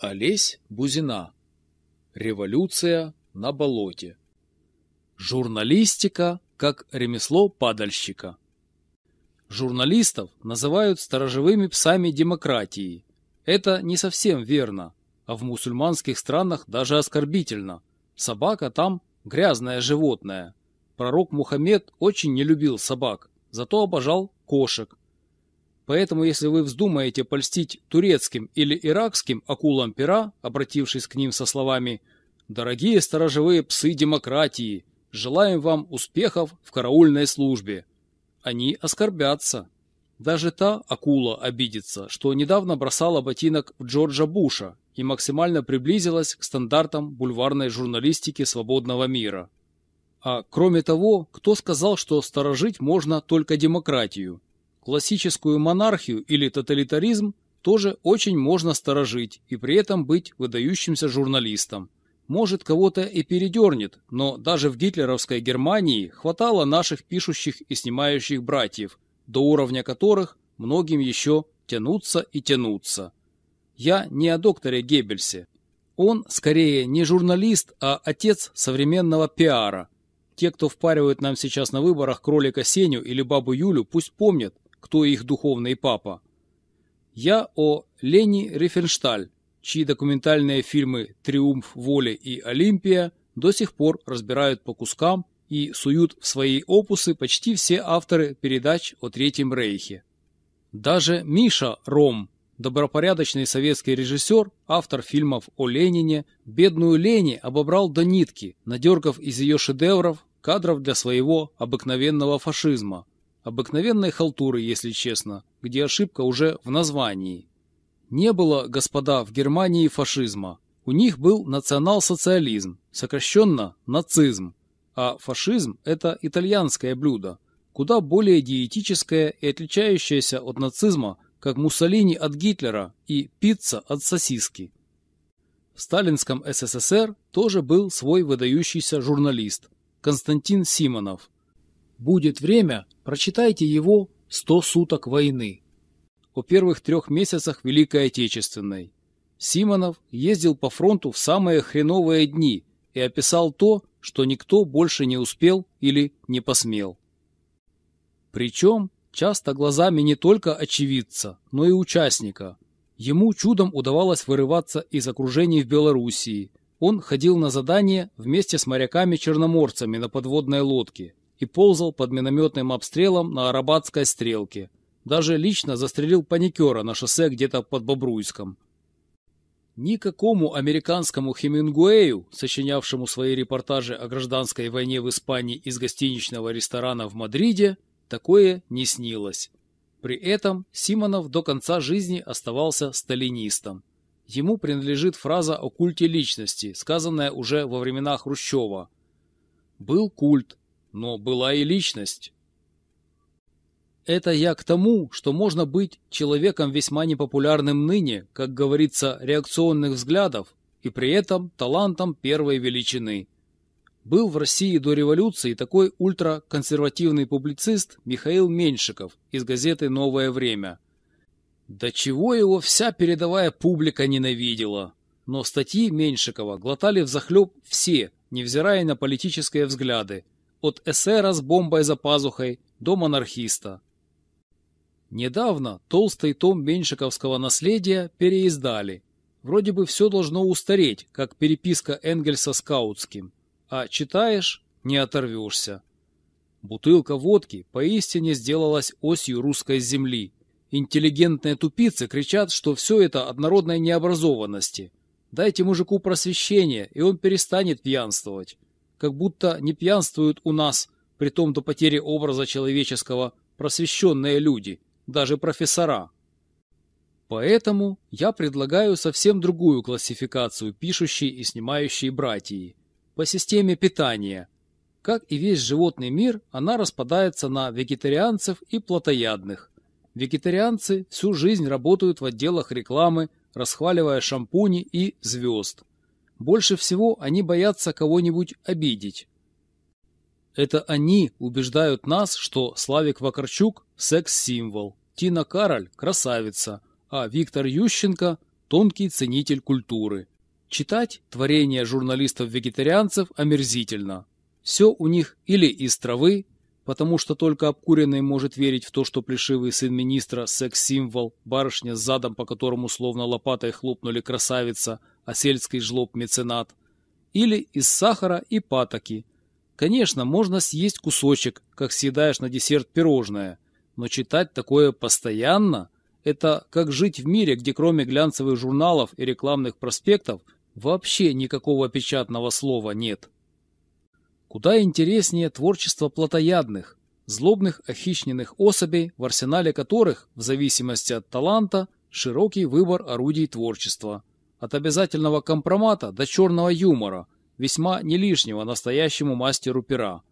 Олесь Бузина. Революция на болоте. Журналистика как ремесло падальщика. Журналистов называют сторожевыми псами демократии. Это не совсем верно, а в мусульманских странах даже оскорбительно. Собака там грязное животное. Пророк Мухаммед очень не любил собак, зато обожал кошек. Поэтому, если вы вздумаете польстить турецким или иракским акулам пера, обратившись к ним со словами «Дорогие сторожевые псы демократии, желаем вам успехов в караульной службе», они оскорбятся. Даже та акула обидится, что недавно бросала ботинок в Джорджа Буша и максимально приблизилась к стандартам бульварной журналистики свободного мира. А кроме того, кто сказал, что сторожить можно только демократию? Классическую монархию или тоталитаризм тоже очень можно сторожить и при этом быть выдающимся журналистом. Может, кого-то и передернет, но даже в гитлеровской Германии хватало наших пишущих и снимающих братьев, до уровня которых многим еще тянуться и тянуться. Я не о докторе Геббельсе. Он скорее не журналист, а отец современного пиара. Те, кто впаривает нам сейчас на выборах кролика Сеню или бабу Юлю, пусть помнят, кто их духовный папа. Я о Лени Рифеншталь, чьи документальные фильмы «Триумф воли» и «Олимпия» до сих пор разбирают по кускам и суют в свои опусы почти все авторы передач о Третьем Рейхе. Даже Миша Ром, добропорядочный советский режиссер, автор фильмов о Ленине, бедную Лени обобрал до нитки, надергав из ее шедевров кадров для своего обыкновенного фашизма, Обыкновенной халтуры, если честно, где ошибка уже в названии. Не было, господа, в Германии фашизма. У них был национал-социализм, сокращенно нацизм. А фашизм – это итальянское блюдо, куда более диетическое и отличающееся от нацизма, как Муссолини от Гитлера и пицца от сосиски. В сталинском СССР тоже был свой выдающийся журналист – Константин Симонов – Будет время, прочитайте его «Сто суток войны» о первых трех месяцах Великой Отечественной. Симонов ездил по фронту в самые хреновые дни и описал то, что никто больше не успел или не посмел. Причем часто глазами не только очевидца, но и участника. Ему чудом удавалось вырываться из окружений в Белоруссии. Он ходил на задание вместе с моряками-черноморцами на подводной лодке и ползал под минометным обстрелом на Арабатской стрелке. Даже лично застрелил паникера на шоссе где-то под Бобруйском. Никакому американскому Хемингуэю, сочинявшему свои репортажи о гражданской войне в Испании из гостиничного ресторана в Мадриде, такое не снилось. При этом Симонов до конца жизни оставался сталинистом. Ему принадлежит фраза о культе личности, сказанная уже во времена Хрущева. «Был культ, но была и личность. Это я к тому, что можно быть человеком весьма непопулярным ныне, как говорится, реакционных взглядов, и при этом талантом первой величины. Был в России до революции такой ультраконсервативный публицист Михаил Меньшиков из газеты «Новое время». До чего его вся передовая публика ненавидела. Но статьи Меньшикова глотали взахлеб все, невзирая на политические взгляды, от эсера с бомбой за пазухой до монархиста. Недавно толстый том меньшиковского наследия переиздали. Вроде бы все должно устареть, как переписка Энгельса с Каутским. А читаешь – не оторвешься. Бутылка водки поистине сделалась осью русской земли. Интеллигентные тупицы кричат, что все это однородной необразованности. Дайте мужику просвещение, и он перестанет пьянствовать как будто не пьянствуют у нас, при том до потери образа человеческого, просвещенные люди, даже профессора. Поэтому я предлагаю совсем другую классификацию пишущей и снимающей братьи по системе питания. Как и весь животный мир, она распадается на вегетарианцев и плотоядных. Вегетарианцы всю жизнь работают в отделах рекламы, расхваливая шампуни и звезд. Больше всего они боятся кого-нибудь обидеть. Это они убеждают нас, что Славик Вакарчук – секс-символ, Тина Кароль – красавица, а Виктор Ющенко – тонкий ценитель культуры. Читать творения журналистов-вегетарианцев омерзительно. Все у них или из травы, потому что только обкуренный может верить в то, что плешивый сын министра – секс-символ, барышня с задом, по которому словно лопатой хлопнули красавица, а сельский жлоб – меценат, или из сахара и патоки. Конечно, можно съесть кусочек, как съедаешь на десерт пирожное, но читать такое постоянно – это как жить в мире, где кроме глянцевых журналов и рекламных проспектов вообще никакого печатного слова нет. Куда интереснее творчество плотоядных, злобных охищненных особей, в арсенале которых, в зависимости от таланта, широкий выбор орудий творчества. От обязательного компромата до черного юмора, весьма не лишнего настоящему мастеру пера.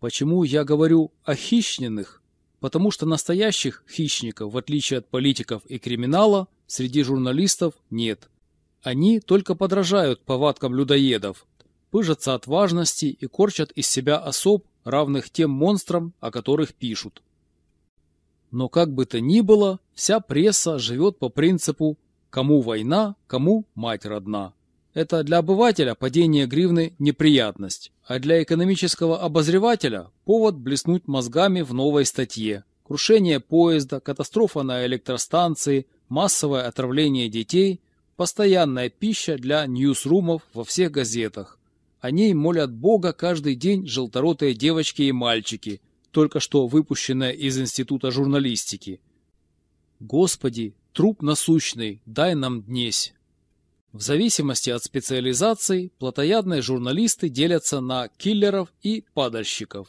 Почему я говорю о хищненных? Потому что настоящих хищников, в отличие от политиков и криминала, среди журналистов нет. Они только подражают повадкам людоедов, пыжатся от важности и корчат из себя особ, равных тем монстрам, о которых пишут. Но как бы то ни было, вся пресса живет по принципу «кому война, кому мать родна». Это для обывателя падение гривны – неприятность, а для экономического обозревателя – повод блеснуть мозгами в новой статье. Крушение поезда, катастрофа на электростанции, массовое отравление детей – постоянная пища для ньюсрумов во всех газетах. О ней молят Бога каждый день желторотые девочки и мальчики, только что выпущенные из Института журналистики. Господи, труп насущный, дай нам днесь. В зависимости от специализации, плотоядные журналисты делятся на киллеров и падальщиков.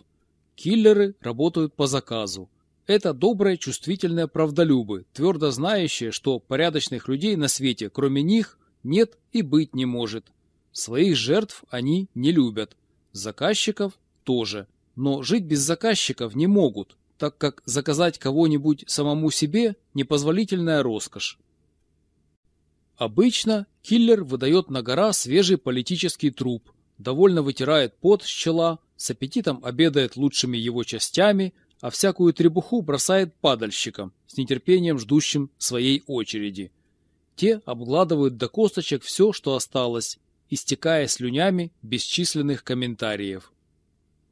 Киллеры работают по заказу. Это добрые, чувствительные правдолюбы, твердо знающие, что порядочных людей на свете, кроме них, нет и быть не может. Своих жертв они не любят, заказчиков тоже, но жить без заказчиков не могут, так как заказать кого-нибудь самому себе – непозволительная роскошь. Обычно киллер выдает на гора свежий политический труп, довольно вытирает пот с чела, с аппетитом обедает лучшими его частями, а всякую требуху бросает падальщикам, с нетерпением ждущим своей очереди. Те обгладывают до косточек все, что осталось, истекая слюнями бесчисленных комментариев.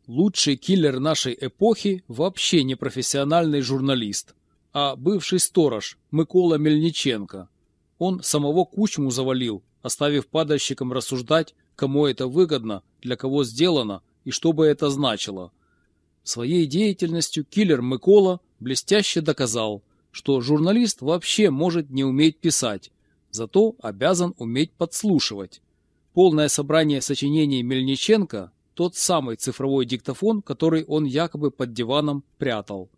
Лучший киллер нашей эпохи вообще не профессиональный журналист, а бывший сторож Микола Мельниченко. Он самого Кучму завалил, оставив падальщикам рассуждать, кому это выгодно, для кого сделано и что бы это значило. Своей деятельностью киллер Микола блестяще доказал, что журналист вообще может не уметь писать, зато обязан уметь подслушивать. Полное собрание сочинений Мельниченко – тот самый цифровой диктофон, который он якобы под диваном прятал.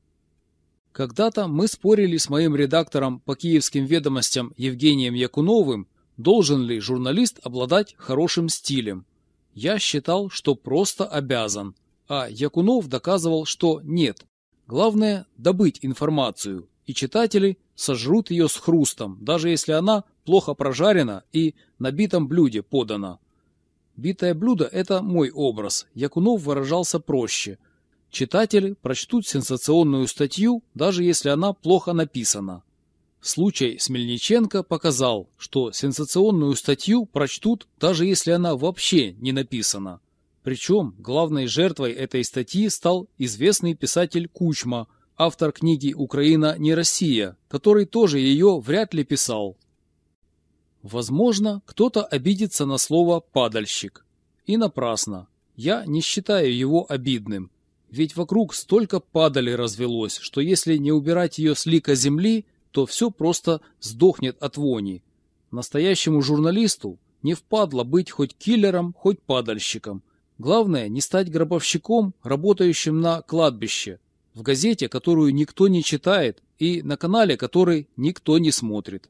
Когда-то мы спорили с моим редактором по киевским ведомостям Евгением Якуновым, должен ли журналист обладать хорошим стилем. Я считал, что просто обязан, а Якунов доказывал, что нет. Главное – добыть информацию, и читатели сожрут ее с хрустом, даже если она плохо прожарена и на битом блюде подана. Битое блюдо – это мой образ, Якунов выражался проще. Читатели прочтут сенсационную статью, даже если она плохо написана. Случай с Мельниченко показал, что сенсационную статью прочтут, даже если она вообще не написана. Причем главной жертвой этой статьи стал известный писатель Кучма, автор книги «Украина не Россия», который тоже ее вряд ли писал. Возможно, кто-то обидится на слово «падальщик». И напрасно. Я не считаю его обидным. Ведь вокруг столько падали развелось, что если не убирать ее с лика земли, то все просто сдохнет от вони. Настоящему журналисту не впадло быть хоть киллером, хоть падальщиком. Главное не стать гробовщиком, работающим на кладбище, в газете, которую никто не читает, и на канале, который никто не смотрит.